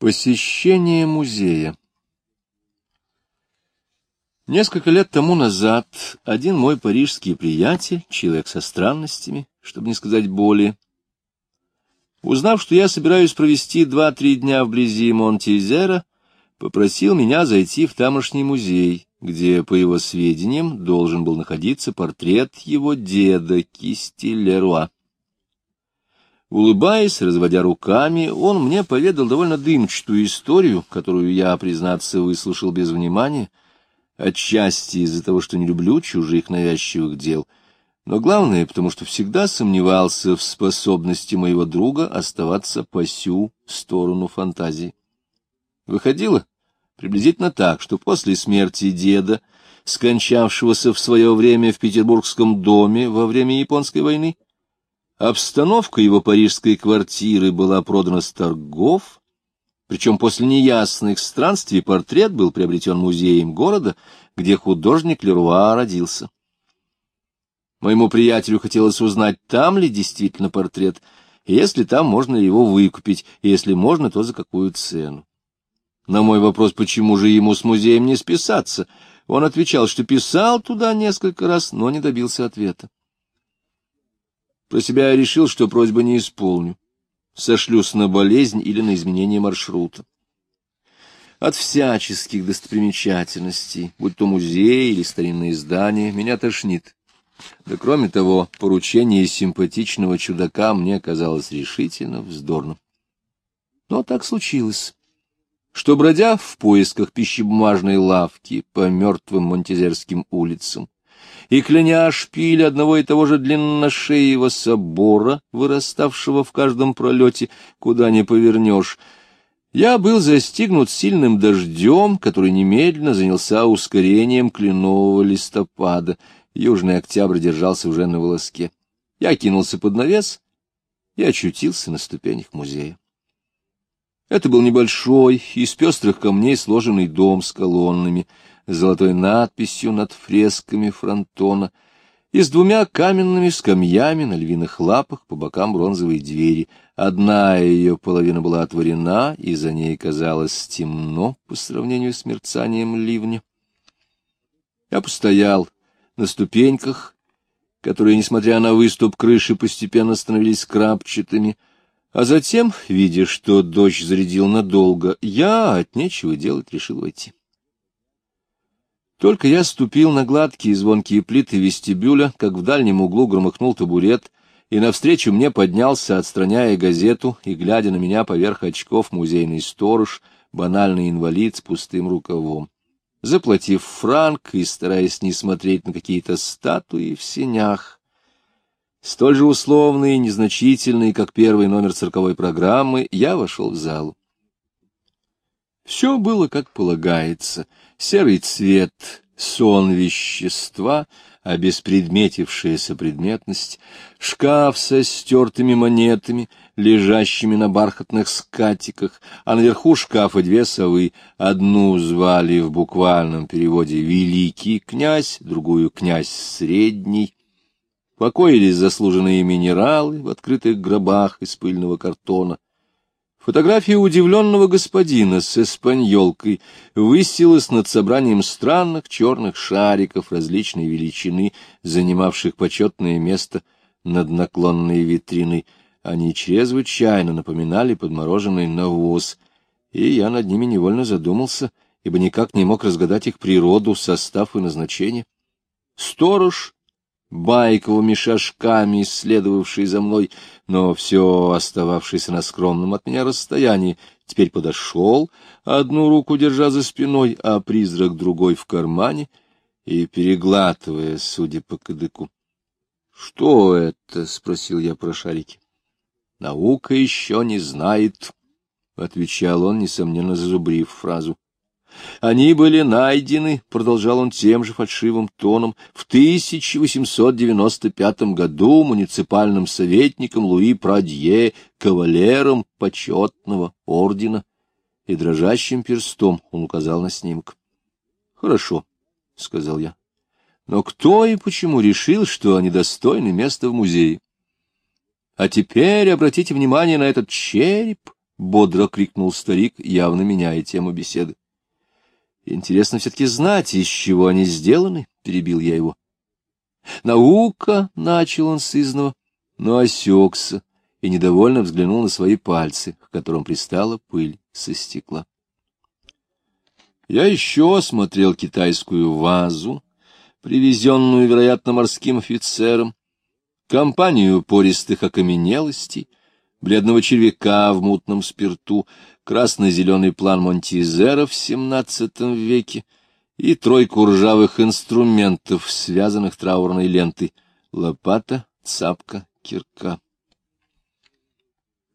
Посещение музея Несколько лет тому назад один мой парижский приятель, человек со странностями, чтобы не сказать более, узнав, что я собираюсь провести два-три дня вблизи Монтизера, попросил меня зайти в тамошний музей, где, по его сведениям, должен был находиться портрет его деда кисти Леруа. Улыбаясь, разводя руками, он мне поведал довольно дымчатую историю, которую я, признаться, выслушал без внимания, отчасти из-за того, что не люблю чужих навязчивых дел, но главное, потому что всегда сомневался в способности моего друга оставаться по сю сторону фантазии. Выходило приблизительно так, что после смерти деда, скончавшегося в свое время в петербургском доме во время Японской войны, Обстановка его парижской квартиры была продана с торгов, причем после неясных странствий портрет был приобретен музеем города, где художник Леруа родился. Моему приятелю хотелось узнать, там ли действительно портрет, и если там, можно его выкупить, и если можно, то за какую цену. На мой вопрос, почему же ему с музеем не списаться, он отвечал, что писал туда несколько раз, но не добился ответа. Про себя я решил, что просьбу не исполню. Сошлюсь на болезнь или на изменение маршрута. От всяческих достопримечательностей, будь то музей или старинные здания, меня тошнит. Да кроме того, поручение симпатичного чудака мне казалось решительно вздорным. Но так случилось, что, бродя в поисках пищебумажной лавки по мертвым монтизерским улицам, и кляня шпиль одного и того же длинношеего собора, выраставшего в каждом пролете, куда ни повернешь, я был застигнут сильным дождем, который немедленно занялся ускорением кленового листопада. Южный октябрь держался уже на волоске. Я кинулся под навес и очутился на ступенях музея. Это был небольшой, из пестрых камней сложенный дом с колоннами — с золотой надписью над фресками фронтона и с двумя каменными скамьями на львиных лапах по бокам бронзовой двери. Одна ее половина была отворена, и за ней казалось темно по сравнению с мерцанием ливня. Я постоял на ступеньках, которые, несмотря на выступ крыши, постепенно становились крапчатыми, а затем, видя, что дождь зарядил надолго, я от нечего делать решил войти. Только я ступил на гладкие звонкие плиты вестибюля, как в дальнем углу громыхнул табурет, и навстречу мне поднялся, отстраняя газету и глядя на меня поверх очков музейный сторож, банальный инвалид с пустым рукавом. Заплатив франк и стараясь не смотреть на какие-то статуи в сенях, столь же условные и незначительные, как первый номер цирковой программы, я вошел в зал. Все было как полагается. Серый цвет, сон вещества, обеспредметившаяся предметность, шкаф со стертыми монетами, лежащими на бархатных скатиках, а наверху шкафа две совы. Одну звали в буквальном переводе «Великий князь», другую «Князь Средний». Покоились заслуженные минералы в открытых гробах из пыльного картона. Фотография удивленного господина с эспаньолкой высилась над собранием странных черных шариков различной величины, занимавших почетное место над наклонной витриной. Они чрезвычайно напоминали подмороженный навоз, и я над ними невольно задумался, ибо никак не мог разгадать их природу, состав и назначение. Сторож байковыми шажками, следовавший за мной, но все остававшийся на скромном от меня расстоянии, теперь подошел, одну руку держа за спиной, а призрак другой в кармане, и переглатывая, судя по кадыку. — Что это? — спросил я про шарики. — Наука еще не знает, — отвечал он, несомненно зазубрив фразу. Они были найдены, — продолжал он тем же фальшивым тоном, — в 1895 году муниципальным советником Луи Прадье, кавалером почетного ордена. И дрожащим перстом он указал на снимок. — Хорошо, — сказал я. — Но кто и почему решил, что они достойны места в музее? А теперь обратите внимание на этот череп, бодро крикнул старик, явно меняя тему беседы. Интересно все-таки знать, из чего они сделаны, — перебил я его. Наука, — начал он сызнова, но осекся и недовольно взглянул на свои пальцы, к которым пристала пыль со стекла. Я еще осмотрел китайскую вазу, привезенную, вероятно, морским офицером, компанию пористых окаменелостей, бледного червяка в мутном спирту, красно-зеленый план Монтизера в XVII веке и тройку ржавых инструментов, связанных траурной лентой — лопата, цапка, кирка.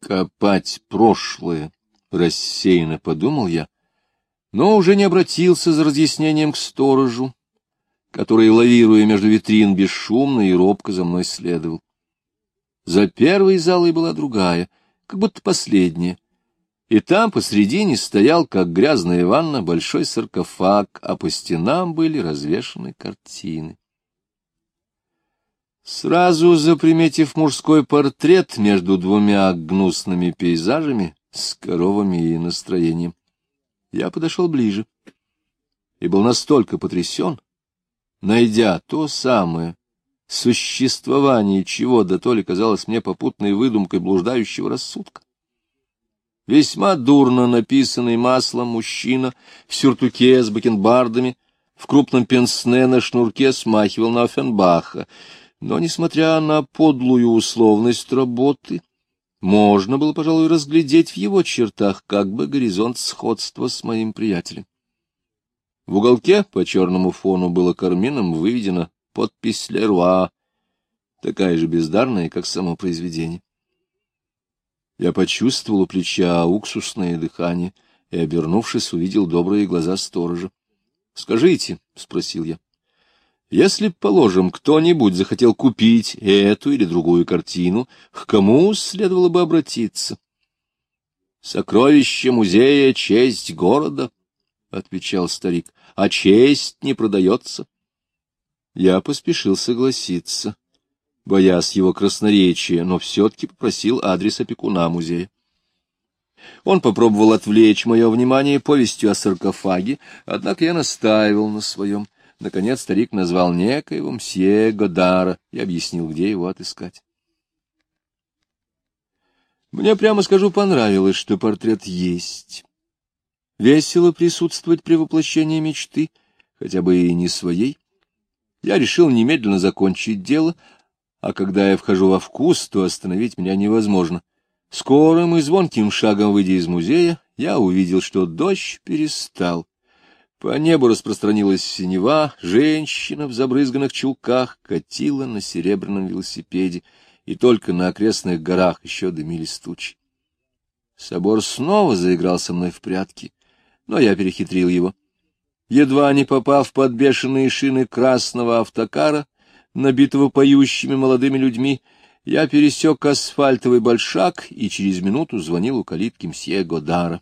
Копать прошлое, рассеянно подумал я, но уже не обратился за разъяснением к сторожу, который, лавируя между витрин, бесшумно и робко за мной следовал. За первой залой была другая, как будто последняя, и там посредине стоял, как грязная ванна, большой саркофаг, а по стенам были развешаны картины. Сразу заприметив мужской портрет между двумя гнусными пейзажами с коровами и настроением, я подошел ближе и был настолько потрясен, найдя то самое существование чего да то ли казалось мне попутной выдумкой блуждающего рассудка. Весьма дурно написанный маслом мужчина в сюртуке с бакенбардами, в крупном пенсне на шнурке смахивал на Офенбаха — но, несмотря на подлую условность работы, можно было, пожалуй, разглядеть в его чертах как бы горизонт сходства с моим приятелем. В уголке по черному фону было кармином выведена подпись Леруа, такая же бездарная, как само произведение. Я почувствовал у плеча уксусное дыхание и, обернувшись, увидел добрые глаза сторожа. — Скажите, — спросил я, если, положим, кто-нибудь захотел купить эту или другую картину, к кому следовало бы обратиться? — Сокровище музея — честь города, — отвечал старик, — а честь не продается. Я поспешил согласиться, боясь его красноречия, но все-таки попросил адрес опекуна музея. Он попробовал отвлечь мое внимание повестью о саркофаге, однако я настаивал на своем. Наконец старик назвал некоего мсье Годара и объяснил, где его отыскать. Мне, прямо скажу, понравилось, что портрет есть. Весело присутствовать при воплощении мечты, хотя бы и не своей. Я решил немедленно закончить дело, а когда я вхожу во вкус, то остановить меня невозможно. Скорым и звонким шагом, выйдя из музея, я увидел, что дождь перестал. По небу распространилась синева, женщина в забрызганных чулках катила на серебряном велосипеде, и только на окрестных горах еще дымились тучи. Собор снова заиграл со мной в прятки, но я перехитрил его. Едва не попав под бешеные шины красного автокара, набитого поющими молодыми людьми, я пересек асфальтовый большак и через минуту звонил у калитки мсье Годара.